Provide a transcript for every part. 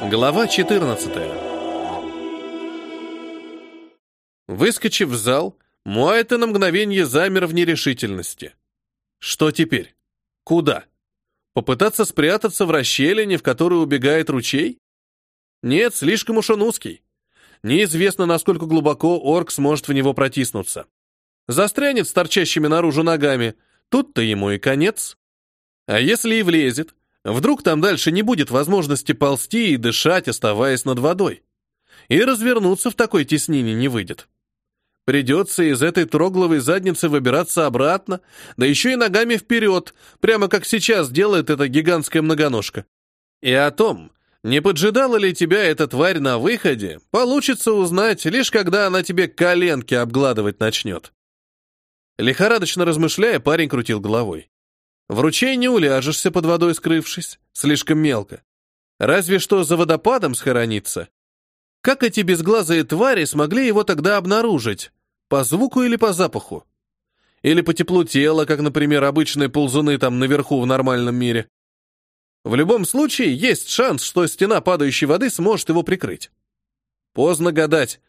Глава 14. Выскочив в зал, Муайта на мгновение замер в нерешительности. Что теперь? Куда? Попытаться спрятаться в расщелине, в которую убегает ручей? Нет, слишком уж он узкий. Неизвестно, насколько глубоко орк сможет в него протиснуться. Застрянет с торчащими наружу ногами, тут-то ему и конец. А если и влезет, Вдруг там дальше не будет возможности ползти и дышать, оставаясь над водой. И развернуться в такой теснине не выйдет. Придется из этой трогловой задницы выбираться обратно, да еще и ногами вперед, прямо как сейчас делает эта гигантская многоножка. И о том, не поджидала ли тебя эта тварь на выходе, получится узнать, лишь когда она тебе коленки обгладывать начнет. Лихорадочно размышляя, парень крутил головой. В ручей не уляжешься под водой скрывшись, слишком мелко. Разве что за водопадом схорониться. Как эти безглазые твари смогли его тогда обнаружить? По звуку или по запаху? Или по теплу тела, как, например, обычные ползуны там наверху в нормальном мире? В любом случае, есть шанс, что стена падающей воды сможет его прикрыть. Поздно гадать.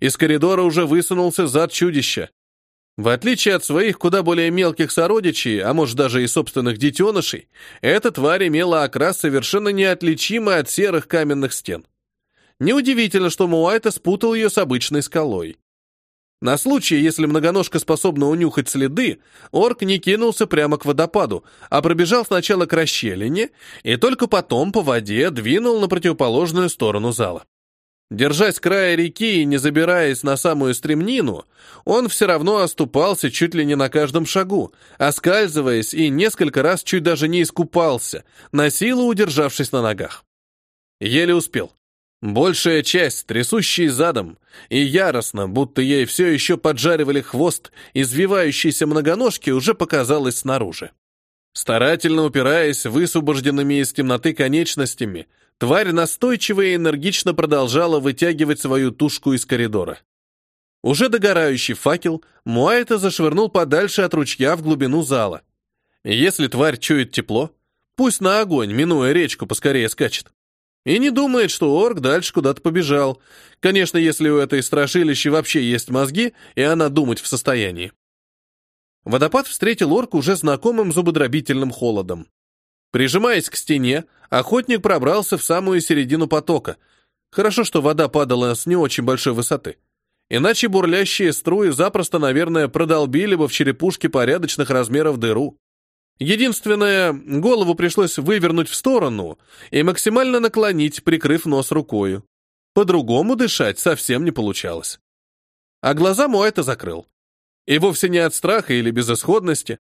Из коридора уже высунулся зад чудища. В отличие от своих куда более мелких сородичей, а может даже и собственных детенышей, эта тварь имела окрас совершенно неотличимый от серых каменных стен. Неудивительно, что Муайта спутал ее с обычной скалой. На случай, если многоножка способна унюхать следы, орк не кинулся прямо к водопаду, а пробежал сначала к расщелине и только потом по воде двинул на противоположную сторону зала. Держась края реки и не забираясь на самую стремнину, он все равно оступался чуть ли не на каждом шагу, оскальзываясь и несколько раз чуть даже не искупался, на силу удержавшись на ногах. Еле успел. Большая часть, трясущей задом, и яростно, будто ей все еще поджаривали хвост, извивающейся многоножки уже показалась снаружи. Старательно упираясь высвобожденными из темноты конечностями, тварь настойчиво и энергично продолжала вытягивать свою тушку из коридора. Уже догорающий факел Муайта зашвырнул подальше от ручья в глубину зала. Если тварь чует тепло, пусть на огонь, минуя речку, поскорее скачет. И не думает, что орк дальше куда-то побежал. Конечно, если у этой страшилища вообще есть мозги, и она думать в состоянии. Водопад встретил орк уже знакомым зубодробительным холодом. Прижимаясь к стене, охотник пробрался в самую середину потока. Хорошо, что вода падала с не очень большой высоты. Иначе бурлящие струи запросто, наверное, продолбили бы в черепушке порядочных размеров дыру. Единственное, голову пришлось вывернуть в сторону и максимально наклонить, прикрыв нос рукою. По-другому дышать совсем не получалось. А глаза Муайта закрыл. И вовсе не от страха или безысходности,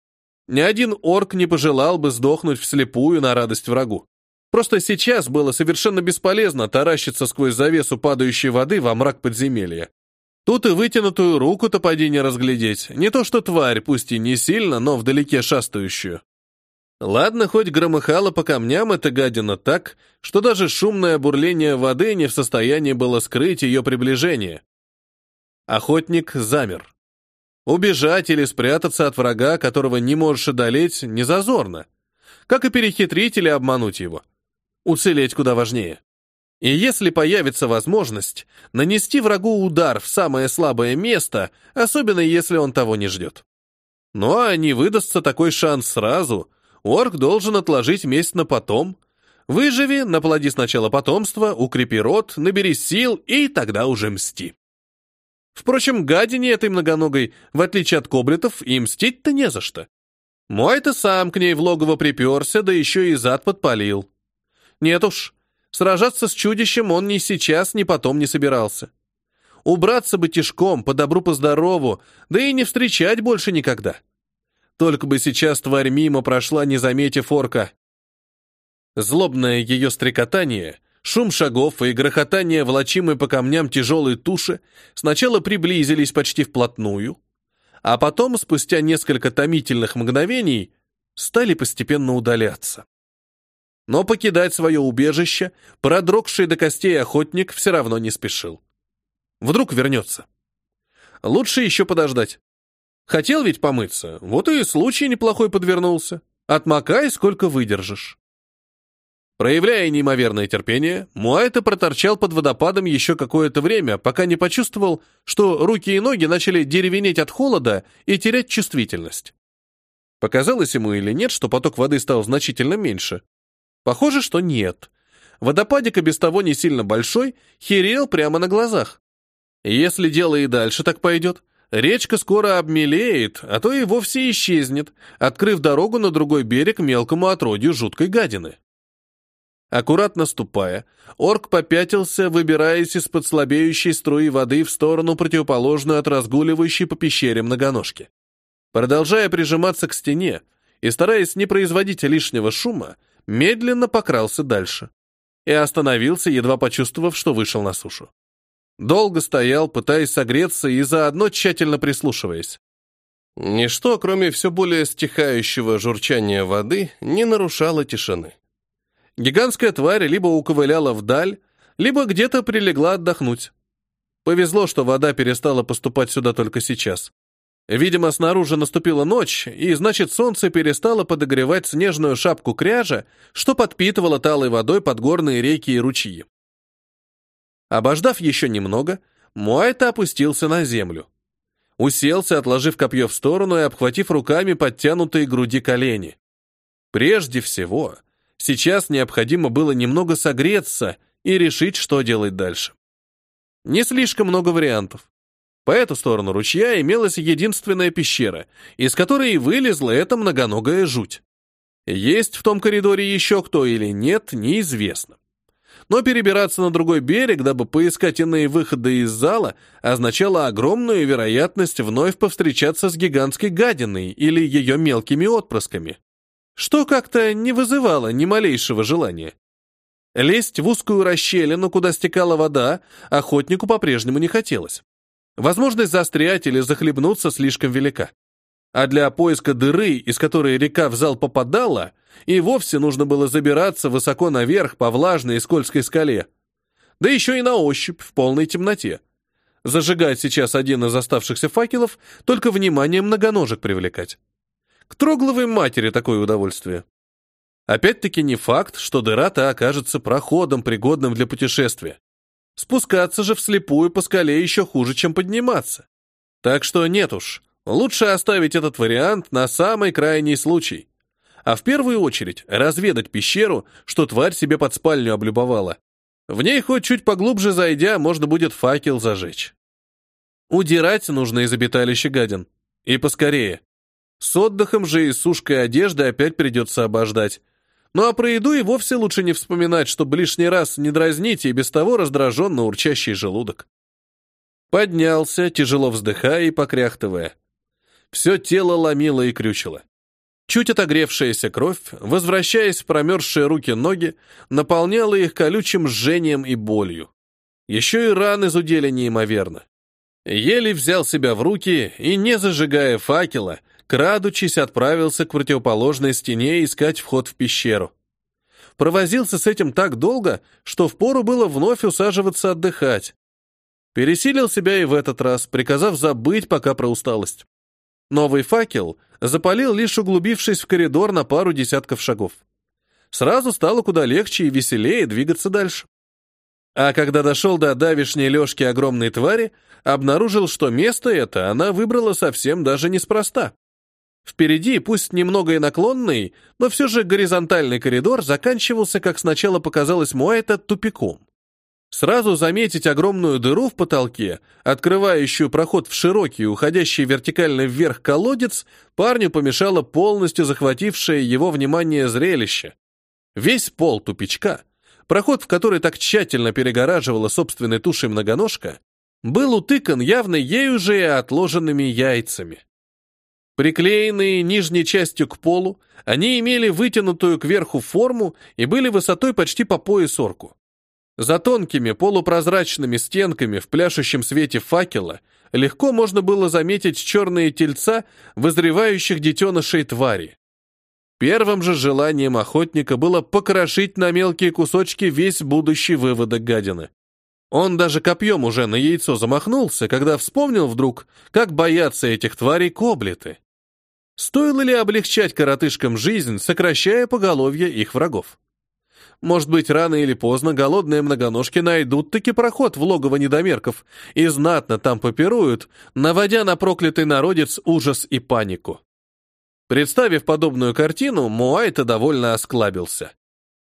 ни один орк не пожелал бы сдохнуть вслепую на радость врагу. Просто сейчас было совершенно бесполезно таращиться сквозь завесу падающей воды во мрак подземелья. Тут и вытянутую руку-то поди разглядеть, не то что тварь, пусть и не сильно, но вдалеке шастающую. Ладно, хоть громыхало по камням эта гадина так, что даже шумное бурление воды не в состоянии было скрыть ее приближение. Охотник замер. Убежать или спрятаться от врага, которого не можешь одолеть, не зазорно. Как и перехитрить или обмануть его. Уцелеть куда важнее. И если появится возможность, нанести врагу удар в самое слабое место, особенно если он того не ждет. Ну а не выдастся такой шанс сразу, орк должен отложить месть на потом. Выживи, наплоди сначала потомство, укрепи рот, набери сил и тогда уже мсти. Впрочем, гадине этой многоногой, в отличие от коблетов, и мстить-то не за что. Мой-то сам к ней в логово приперся, да еще и зад подпалил. Нет уж, сражаться с чудищем он ни сейчас, ни потом не собирался. Убраться бы тишком, по добру, по здорову, да и не встречать больше никогда. Только бы сейчас тварь мимо прошла, не заметив орка. Злобное ее стрекотание — Шум шагов и грохотание волочимой по камням тяжелой туши сначала приблизились почти вплотную, а потом, спустя несколько томительных мгновений, стали постепенно удаляться. Но покидать свое убежище продрогший до костей охотник все равно не спешил. Вдруг вернется. Лучше еще подождать. Хотел ведь помыться, вот и случай неплохой подвернулся. Отмокай, сколько выдержишь. Проявляя неимоверное терпение, Муайта проторчал под водопадом еще какое-то время, пока не почувствовал, что руки и ноги начали деревенеть от холода и терять чувствительность. Показалось ему или нет, что поток воды стал значительно меньше? Похоже, что нет. Водопадик и без того не сильно большой, херел прямо на глазах. Если дело и дальше так пойдет, речка скоро обмелеет, а то и вовсе исчезнет, открыв дорогу на другой берег мелкому отродью жуткой гадины. Аккуратно ступая, орк попятился, выбираясь из-под слабеющей струи воды в сторону, противоположную от разгуливающей по пещере многоножки. Продолжая прижиматься к стене и стараясь не производить лишнего шума, медленно покрался дальше и остановился, едва почувствовав, что вышел на сушу. Долго стоял, пытаясь согреться и заодно тщательно прислушиваясь. Ничто, кроме все более стихающего журчания воды, не нарушало тишины. Гигантская тварь либо уковыляла вдаль, либо где-то прилегла отдохнуть. Повезло, что вода перестала поступать сюда только сейчас. Видимо, снаружи наступила ночь, и, значит, солнце перестало подогревать снежную шапку кряжа, что подпитывало талой водой подгорные реки и ручьи. Обождав еще немного, Муайта опустился на землю. Уселся, отложив копье в сторону и обхватив руками подтянутые груди колени. Прежде всего, Сейчас необходимо было немного согреться и решить, что делать дальше. Не слишком много вариантов. По эту сторону ручья имелась единственная пещера, из которой и вылезла эта многоногая жуть. Есть в том коридоре еще кто или нет, неизвестно. Но перебираться на другой берег, дабы поискать иные выходы из зала, означало огромную вероятность вновь повстречаться с гигантской гадиной или ее мелкими отпрысками что как-то не вызывало ни малейшего желания. Лезть в узкую расщелину, куда стекала вода, охотнику по-прежнему не хотелось. Возможность застрять или захлебнуться слишком велика. А для поиска дыры, из которой река в зал попадала, и вовсе нужно было забираться высоко наверх по влажной и скользкой скале. Да еще и на ощупь, в полной темноте. Зажигать сейчас один из оставшихся факелов, только внимание многоножек привлекать. К трогловой матери такое удовольствие. Опять-таки не факт, что дыра-то окажется проходом, пригодным для путешествия. Спускаться же вслепую по скале еще хуже, чем подниматься. Так что нет уж, лучше оставить этот вариант на самый крайний случай. А в первую очередь разведать пещеру, что тварь себе под спальню облюбовала. В ней хоть чуть поглубже зайдя, можно будет факел зажечь. Удирать нужно из обиталища гадин. И поскорее. С отдыхом же и сушкой одежды опять придется обождать. Ну а про еду и вовсе лучше не вспоминать, чтобы лишний раз не дразнить и без того раздраженно урчащий желудок. Поднялся, тяжело вздыхая и покряхтывая. Все тело ломило и крючило. Чуть отогревшаяся кровь, возвращаясь в промерзшие руки-ноги, наполняла их колючим жжением и болью. Еще и раны зудели неимоверно. Еле взял себя в руки и, не зажигая факела, крадучись, отправился к противоположной стене искать вход в пещеру. Провозился с этим так долго, что впору было вновь усаживаться отдыхать. Пересилил себя и в этот раз, приказав забыть пока про усталость. Новый факел запалил, лишь углубившись в коридор на пару десятков шагов. Сразу стало куда легче и веселее двигаться дальше. А когда дошел до давишней лёжки огромной твари, обнаружил, что место это она выбрала совсем даже неспроста. Впереди, пусть немного и наклонный, но все же горизонтальный коридор заканчивался, как сначала показалось Муайта, тупиком. Сразу заметить огромную дыру в потолке, открывающую проход в широкий, уходящий вертикально вверх колодец, парню помешало полностью захватившее его внимание зрелище. Весь пол тупичка, проход в который так тщательно перегораживала собственной тушей многоножка, был утыкан явно ею же и отложенными яйцами. Приклеенные нижней частью к полу, они имели вытянутую кверху форму и были высотой почти по пояс орку. За тонкими полупрозрачными стенками в пляшущем свете факела легко можно было заметить черные тельца, возревающих детенышей твари. Первым же желанием охотника было покрошить на мелкие кусочки весь будущий выводок гадины. Он даже копьем уже на яйцо замахнулся, когда вспомнил вдруг, как боятся этих тварей коблеты. Стоило ли облегчать коротышкам жизнь, сокращая поголовье их врагов? Может быть, рано или поздно голодные многоножки найдут таки проход в логово недомерков и знатно там попируют, наводя на проклятый народец ужас и панику. Представив подобную картину, Муайта довольно осклабился.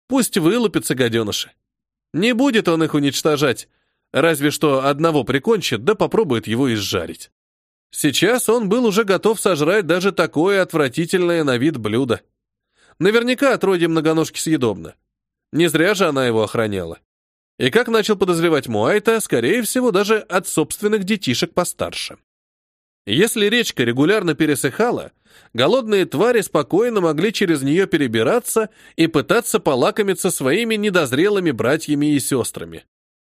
Пусть вылупятся гаденыши. Не будет он их уничтожать, разве что одного прикончит, да попробует его изжарить. Сейчас он был уже готов сожрать даже такое отвратительное на вид блюдо. Наверняка отродье многоножки съедобно. Не зря же она его охраняла. И как начал подозревать Муайта, скорее всего, даже от собственных детишек постарше. Если речка регулярно пересыхала, голодные твари спокойно могли через нее перебираться и пытаться полакомиться своими недозрелыми братьями и сестрами.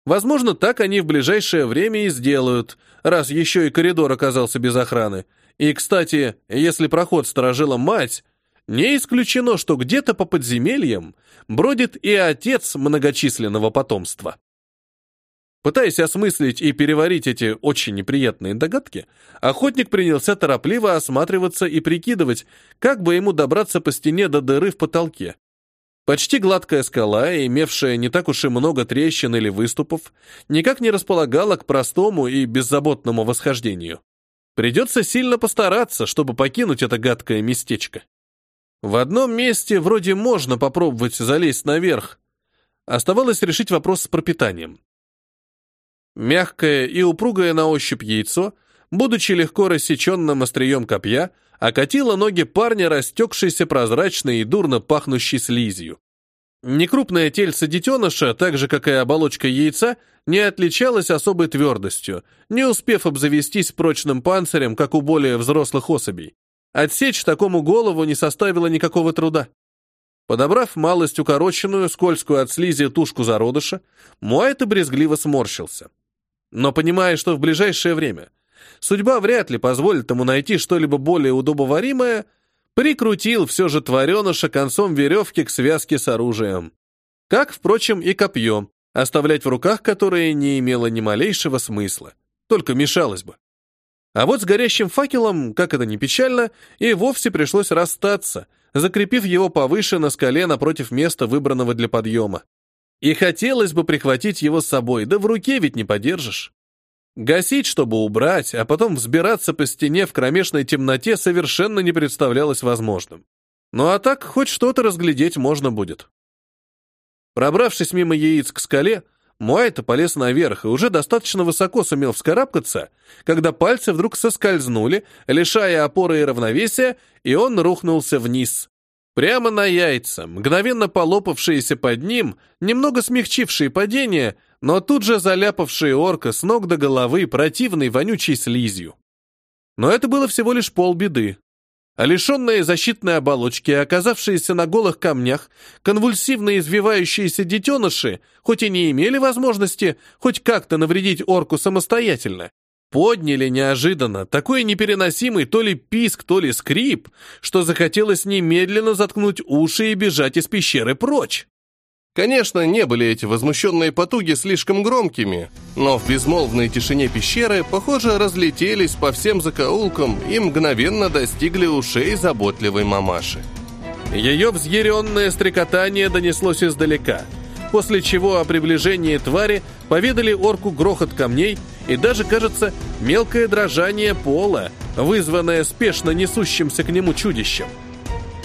Возможно, так они в ближайшее время и сделают, раз еще и коридор оказался без охраны. И, кстати, если проход сторожила мать, не исключено, что где-то по подземельям бродит и отец многочисленного потомства. Пытаясь осмыслить и переварить эти очень неприятные догадки, охотник принялся торопливо осматриваться и прикидывать, как бы ему добраться по стене до дыры в потолке. Почти гладкая скала, имевшая не так уж и много трещин или выступов, никак не располагала к простому и беззаботному восхождению. Придется сильно постараться, чтобы покинуть это гадкое местечко. В одном месте вроде можно попробовать залезть наверх. Оставалось решить вопрос с пропитанием. Мягкое и упругое на ощупь яйцо, будучи легко рассеченным острием копья, окатило ноги парня, растекшейся прозрачной и дурно пахнущей слизью. Некрупное тельце детеныша, так же, как и оболочка яйца, не отличалось особой твердостью, не успев обзавестись прочным панцирем, как у более взрослых особей. Отсечь такому голову не составило никакого труда. Подобрав малость укороченную, скользкую от слизи тушку зародыша, Муайта брезгливо сморщился. Но понимая, что в ближайшее время судьба вряд ли позволит ему найти что-либо более удобоваримое, прикрутил все же твареныша концом веревки к связке с оружием. Как, впрочем, и копье, оставлять в руках которое не имело ни малейшего смысла, только мешалось бы. А вот с горящим факелом, как это ни печально, и вовсе пришлось расстаться, закрепив его повыше на скале напротив места, выбранного для подъема. И хотелось бы прихватить его с собой, да в руке ведь не подержишь. Гасить, чтобы убрать, а потом взбираться по стене в кромешной темноте совершенно не представлялось возможным. Ну а так хоть что-то разглядеть можно будет. Пробравшись мимо яиц к скале, Муайта полез наверх и уже достаточно высоко сумел вскарабкаться, когда пальцы вдруг соскользнули, лишая опоры и равновесия, и он рухнулся вниз. Прямо на яйца, мгновенно полопавшиеся под ним, немного смягчившие падение, но тут же заляпавшие орка с ног до головы противной вонючей слизью. Но это было всего лишь полбеды. А лишенные защитной оболочки, оказавшиеся на голых камнях, конвульсивно извивающиеся детеныши, хоть и не имели возможности хоть как-то навредить орку самостоятельно, подняли неожиданно такой непереносимый то ли писк, то ли скрип, что захотелось немедленно заткнуть уши и бежать из пещеры прочь. Конечно, не были эти возмущенные потуги слишком громкими, но в безмолвной тишине пещеры, похоже, разлетелись по всем закоулкам и мгновенно достигли ушей заботливой мамаши. Ее взъяренное стрекотание донеслось издалека, после чего о приближении твари поведали орку грохот камней и даже, кажется, мелкое дрожание пола, вызванное спешно несущимся к нему чудищем.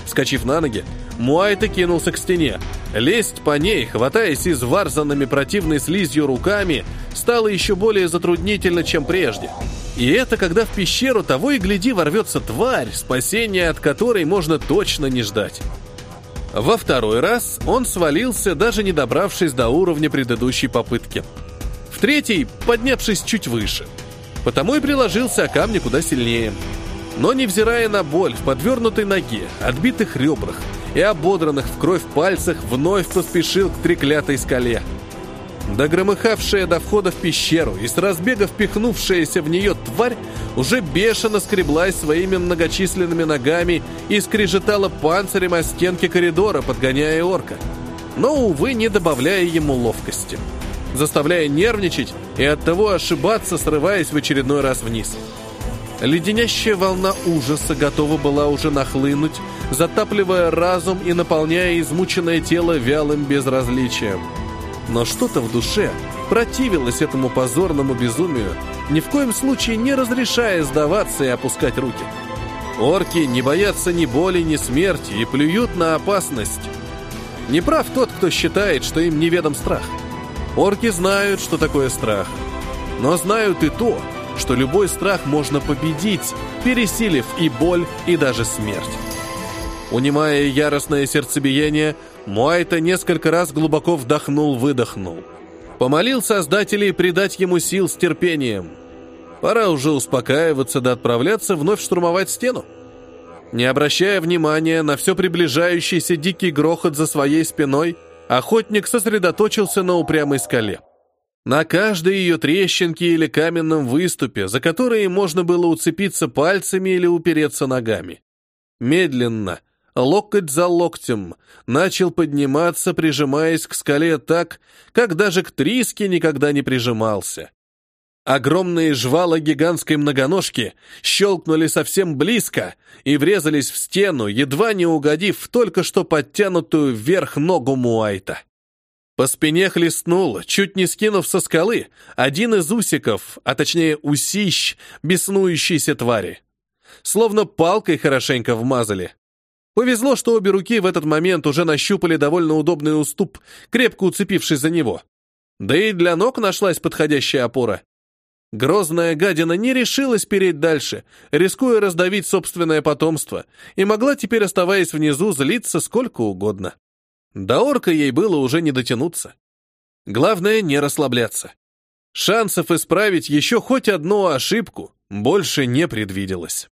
Вскочив на ноги, Муайта кинулся к стене. Лезть по ней, хватаясь изварзанными противной слизью руками, стало еще более затруднительно, чем прежде. И это когда в пещеру того и гляди ворвется тварь, спасения от которой можно точно не ждать. Во второй раз он свалился, даже не добравшись до уровня предыдущей попытки. В третий, поднявшись чуть выше. Потому и приложился о камни куда сильнее. Но невзирая на боль в подвернутой ноге, отбитых ребрах и ободранных в кровь пальцах, вновь поспешил к треклятой скале. Догромыхавшая до входа в пещеру и с разбега впихнувшаяся в нее тварь уже бешено скреблась своими многочисленными ногами и скрежетала панцирем о стенке коридора, подгоняя орка. Но, увы, не добавляя ему ловкости. Заставляя нервничать и оттого ошибаться, срываясь в очередной раз вниз. Леденящая волна ужаса готова была уже нахлынуть, затапливая разум и наполняя измученное тело вялым безразличием. Но что-то в душе противилось этому позорному безумию, ни в коем случае не разрешая сдаваться и опускать руки. Орки не боятся ни боли, ни смерти и плюют на опасность. Не прав тот, кто считает, что им неведом страх. Орки знают, что такое страх. Но знают и то, что любой страх можно победить, пересилив и боль, и даже смерть. Унимая яростное сердцебиение, Муайта несколько раз глубоко вдохнул-выдохнул. Помолил Создателей придать ему сил с терпением. Пора уже успокаиваться да отправляться вновь штурмовать стену. Не обращая внимания на все приближающийся дикий грохот за своей спиной, охотник сосредоточился на упрямой скале. На каждой ее трещинке или каменном выступе, за которые можно было уцепиться пальцами или упереться ногами. Медленно, локоть за локтем, начал подниматься, прижимаясь к скале так, как даже к триске никогда не прижимался. Огромные жвала гигантской многоножки щелкнули совсем близко и врезались в стену, едва не угодив в только что подтянутую вверх ногу Муайта. По спине хлестнул, чуть не скинув со скалы, один из усиков, а точнее усищ, беснующейся твари. Словно палкой хорошенько вмазали. Повезло, что обе руки в этот момент уже нащупали довольно удобный уступ, крепко уцепившись за него. Да и для ног нашлась подходящая опора. Грозная гадина не решилась переть дальше, рискуя раздавить собственное потомство, и могла теперь, оставаясь внизу, злиться сколько угодно. До орка ей было уже не дотянуться. Главное, не расслабляться. Шансов исправить еще хоть одну ошибку больше не предвиделось.